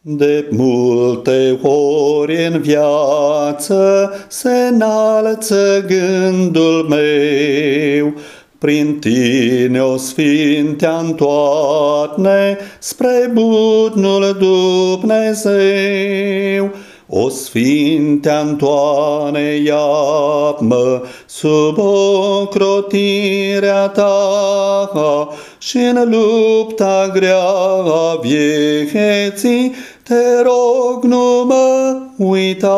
De multe ori în viață se înalță gândul meu, prin tine o sfintea toate spre bunul Dumnezeu. O Sfinte Antoane, ia-mă sub ocrotirea ta și în lupta grea a vieții te rog nu mă uita.